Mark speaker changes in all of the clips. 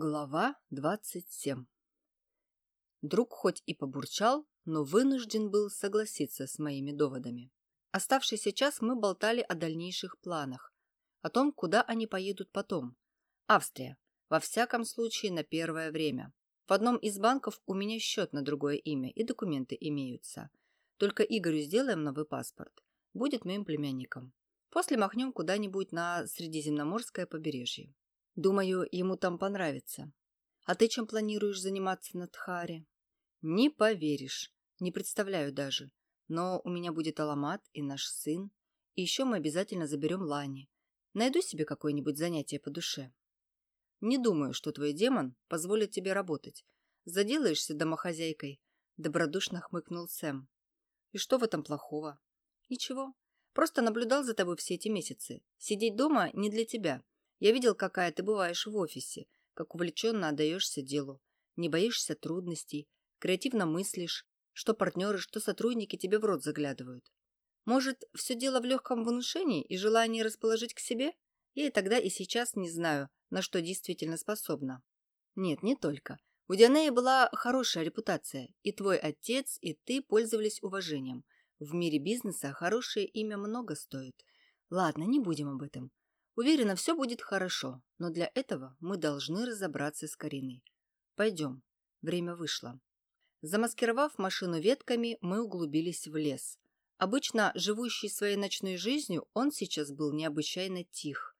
Speaker 1: Глава 27 Друг хоть и побурчал, но вынужден был согласиться с моими доводами. Оставшийся час мы болтали о дальнейших планах, о том, куда они поедут потом. Австрия. Во всяком случае, на первое время. В одном из банков у меня счет на другое имя и документы имеются. Только Игорю сделаем новый паспорт. Будет моим племянником. После махнем куда-нибудь на Средиземноморское побережье. Думаю, ему там понравится. А ты чем планируешь заниматься на Тхаре? Не поверишь. Не представляю даже. Но у меня будет Аламат и наш сын. И еще мы обязательно заберем Лани. Найду себе какое-нибудь занятие по душе. Не думаю, что твой демон позволит тебе работать. Заделаешься домохозяйкой. Добродушно хмыкнул Сэм. И что в этом плохого? Ничего. Просто наблюдал за тобой все эти месяцы. Сидеть дома не для тебя. Я видел, какая ты бываешь в офисе, как увлеченно отдаешься делу, не боишься трудностей, креативно мыслишь, что партнеры, что сотрудники тебе в рот заглядывают. Может, все дело в легком внушении и желании расположить к себе? Я и тогда, и сейчас не знаю, на что действительно способна. Нет, не только. У Дианеи была хорошая репутация, и твой отец, и ты пользовались уважением. В мире бизнеса хорошее имя много стоит. Ладно, не будем об этом. Уверена, все будет хорошо, но для этого мы должны разобраться с Кариной. Пойдем. Время вышло. Замаскировав машину ветками, мы углубились в лес. Обычно живущий своей ночной жизнью, он сейчас был необычайно тих.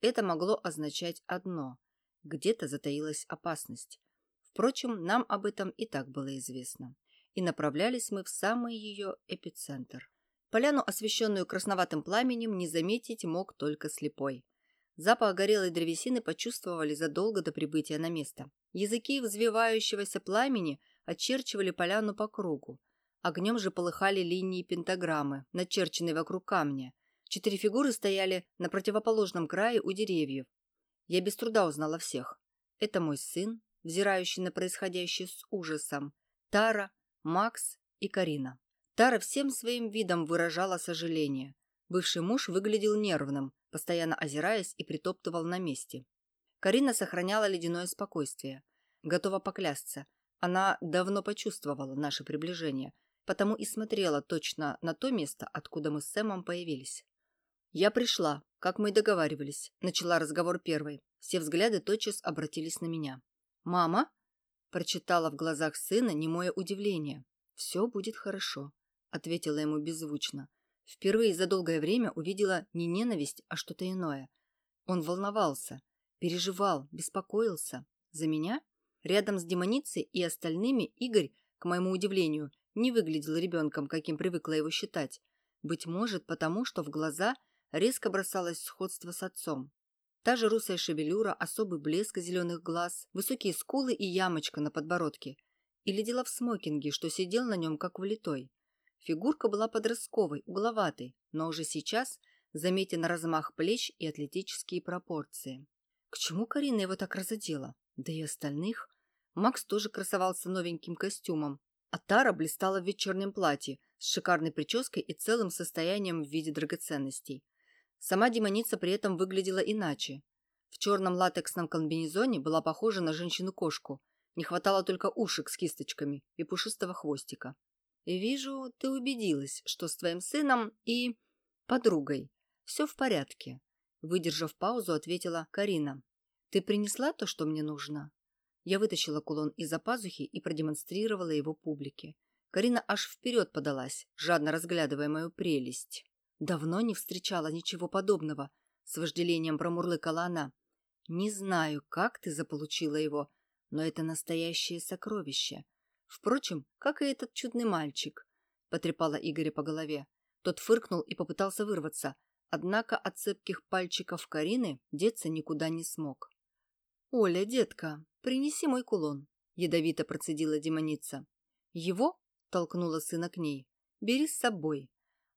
Speaker 1: Это могло означать одно – где-то затаилась опасность. Впрочем, нам об этом и так было известно. И направлялись мы в самый ее эпицентр. Поляну, освещенную красноватым пламенем, не заметить мог только слепой. Запах горелой древесины почувствовали задолго до прибытия на место. Языки взвивающегося пламени очерчивали поляну по кругу. Огнем же полыхали линии пентаграммы, начерченные вокруг камня. Четыре фигуры стояли на противоположном крае у деревьев. Я без труда узнала всех. Это мой сын, взирающий на происходящее с ужасом, Тара, Макс и Карина. Тара всем своим видом выражала сожаление. Бывший муж выглядел нервным, постоянно озираясь и притоптывал на месте. Карина сохраняла ледяное спокойствие. Готова поклясться. Она давно почувствовала наше приближение, потому и смотрела точно на то место, откуда мы с Сэмом появились. «Я пришла, как мы и договаривались», – начала разговор первой. Все взгляды тотчас обратились на меня. «Мама?» – прочитала в глазах сына немое удивление. «Все будет хорошо ответила ему беззвучно. Впервые за долгое время увидела не ненависть, а что-то иное. Он волновался, переживал, беспокоился. За меня? Рядом с демоницей и остальными Игорь, к моему удивлению, не выглядел ребенком, каким привыкла его считать. Быть может, потому что в глаза резко бросалось сходство с отцом. Та же русая шевелюра, особый блеск зеленых глаз, высокие скулы и ямочка на подбородке. Или дело в смокинге, что сидел на нем как влитой. Фигурка была подростковой, угловатой, но уже сейчас заметен размах плеч и атлетические пропорции. К чему Карина его так разодела? Да и остальных. Макс тоже красовался новеньким костюмом, а Тара блистала в вечернем платье с шикарной прической и целым состоянием в виде драгоценностей. Сама демоница при этом выглядела иначе. В черном латексном комбинезоне была похожа на женщину-кошку. Не хватало только ушек с кисточками и пушистого хвостика. «Вижу, ты убедилась, что с твоим сыном и... подругой все в порядке», выдержав паузу, ответила Карина. «Ты принесла то, что мне нужно?» Я вытащила кулон из-за пазухи и продемонстрировала его публике. Карина аж вперед подалась, жадно разглядывая мою прелесть. «Давно не встречала ничего подобного», — с вожделением промурлыкала она. «Не знаю, как ты заполучила его, но это настоящее сокровище. Впрочем, как и этот чудный мальчик, потрепала Игоря по голове. Тот фыркнул и попытался вырваться, однако от цепких пальчиков Карины деться никуда не смог. «Оля, детка, принеси мой кулон», – ядовито процедила демоница. «Его?» – толкнула сына к ней. «Бери с собой.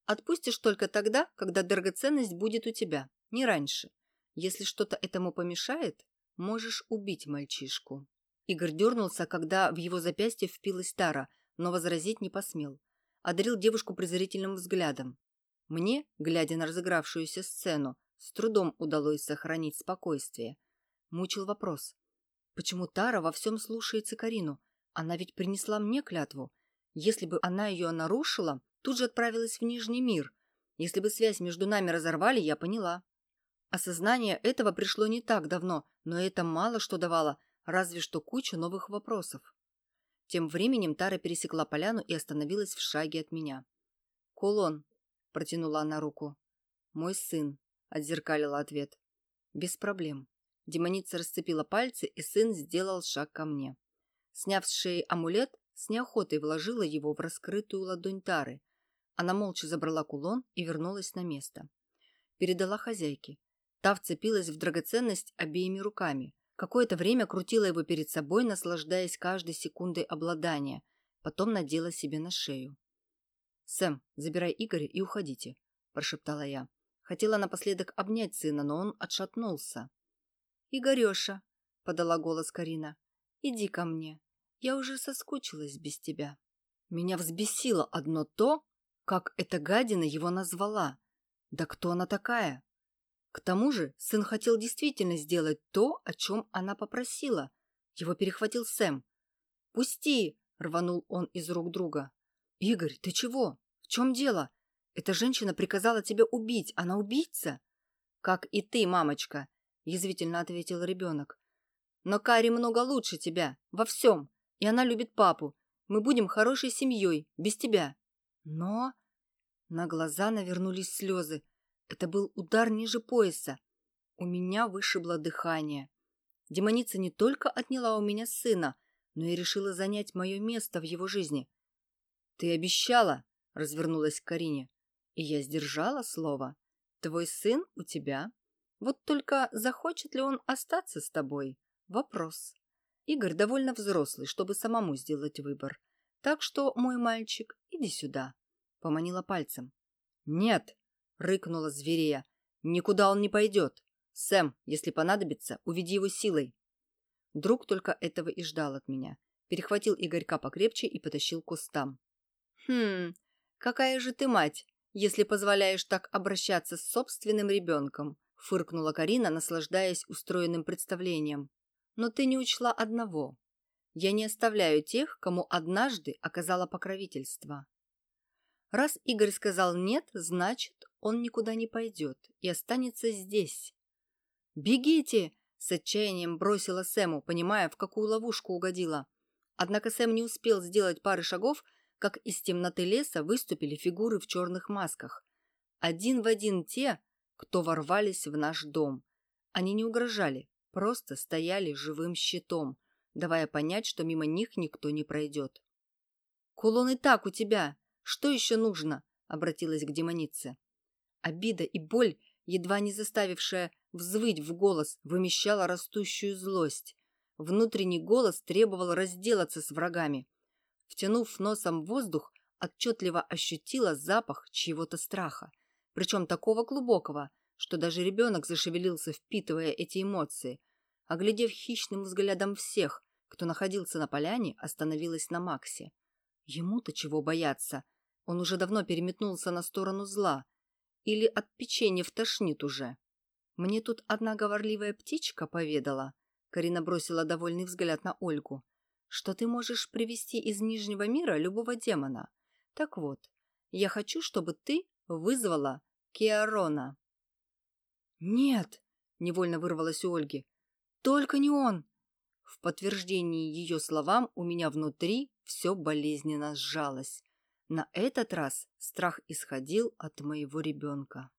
Speaker 1: Отпустишь только тогда, когда драгоценность будет у тебя, не раньше. Если что-то этому помешает, можешь убить мальчишку». Игорь дернулся, когда в его запястье впилась Тара, но возразить не посмел. Одарил девушку презрительным взглядом. Мне, глядя на разыгравшуюся сцену, с трудом удалось сохранить спокойствие. Мучил вопрос. Почему Тара во всем слушается Карину? Она ведь принесла мне клятву. Если бы она ее нарушила, тут же отправилась в Нижний мир. Если бы связь между нами разорвали, я поняла. Осознание этого пришло не так давно, но это мало что давало, разве что кучу новых вопросов. Тем временем Тара пересекла поляну и остановилась в шаге от меня. «Кулон», — протянула она руку. «Мой сын», — отзеркалила ответ. «Без проблем». Демоница расцепила пальцы, и сын сделал шаг ко мне. Сняв с шеи амулет, с неохотой вложила его в раскрытую ладонь Тары. Она молча забрала кулон и вернулась на место. Передала хозяйке. Та вцепилась в драгоценность обеими руками. Какое-то время крутила его перед собой, наслаждаясь каждой секундой обладания. Потом надела себе на шею. «Сэм, забирай Игоря и уходите», – прошептала я. Хотела напоследок обнять сына, но он отшатнулся. «Игореша», – подала голос Карина, – «иди ко мне. Я уже соскучилась без тебя». Меня взбесило одно то, как эта гадина его назвала. Да кто она такая? К тому же сын хотел действительно сделать то, о чем она попросила. Его перехватил Сэм. «Пусти!» – рванул он из рук друга. «Игорь, ты чего? В чем дело? Эта женщина приказала тебя убить. Она убийца?» «Как и ты, мамочка», – язвительно ответил ребенок. «Но Кари много лучше тебя. Во всем. И она любит папу. Мы будем хорошей семьей. Без тебя». «Но...» На глаза навернулись слезы. Это был удар ниже пояса. У меня вышибло дыхание. Демоница не только отняла у меня сына, но и решила занять мое место в его жизни. «Ты обещала!» — развернулась к Карине. «И я сдержала слово. Твой сын у тебя. Вот только захочет ли он остаться с тобой? Вопрос. Игорь довольно взрослый, чтобы самому сделать выбор. Так что, мой мальчик, иди сюда», — поманила пальцем. «Нет!» Рыкнула зверея. «Никуда он не пойдет. Сэм, если понадобится, уведи его силой». Друг только этого и ждал от меня. Перехватил Игорька покрепче и потащил к кустам. «Хм, какая же ты мать, если позволяешь так обращаться с собственным ребенком», фыркнула Карина, наслаждаясь устроенным представлением. «Но ты не учла одного. Я не оставляю тех, кому однажды оказала покровительство». Раз Игорь сказал «нет», значит, он никуда не пойдет и останется здесь. «Бегите!» – с отчаянием бросила Сэму, понимая, в какую ловушку угодила. Однако Сэм не успел сделать пары шагов, как из темноты леса выступили фигуры в черных масках. Один в один те, кто ворвались в наш дом. Они не угрожали, просто стояли живым щитом, давая понять, что мимо них никто не пройдет. «Кулон и так у тебя!» Что еще нужно?» — обратилась к демонице. Обида и боль, едва не заставившая взвыть в голос, вымещала растущую злость. Внутренний голос требовал разделаться с врагами. Втянув носом воздух, отчетливо ощутила запах чьего-то страха, причем такого глубокого, что даже ребенок зашевелился, впитывая эти эмоции. Оглядев хищным взглядом всех, кто находился на поляне, остановилась на Максе. Ему-то чего бояться? Он уже давно переметнулся на сторону зла. Или от печенья втошнит уже. Мне тут одна говорливая птичка поведала. Карина бросила довольный взгляд на Ольгу. Что ты можешь привести из Нижнего мира любого демона. Так вот, я хочу, чтобы ты вызвала Киарона. Нет, невольно вырвалось у Ольги. Только не он. В подтверждении ее словам у меня внутри все болезненно сжалось. На этот раз страх исходил от моего ребенка.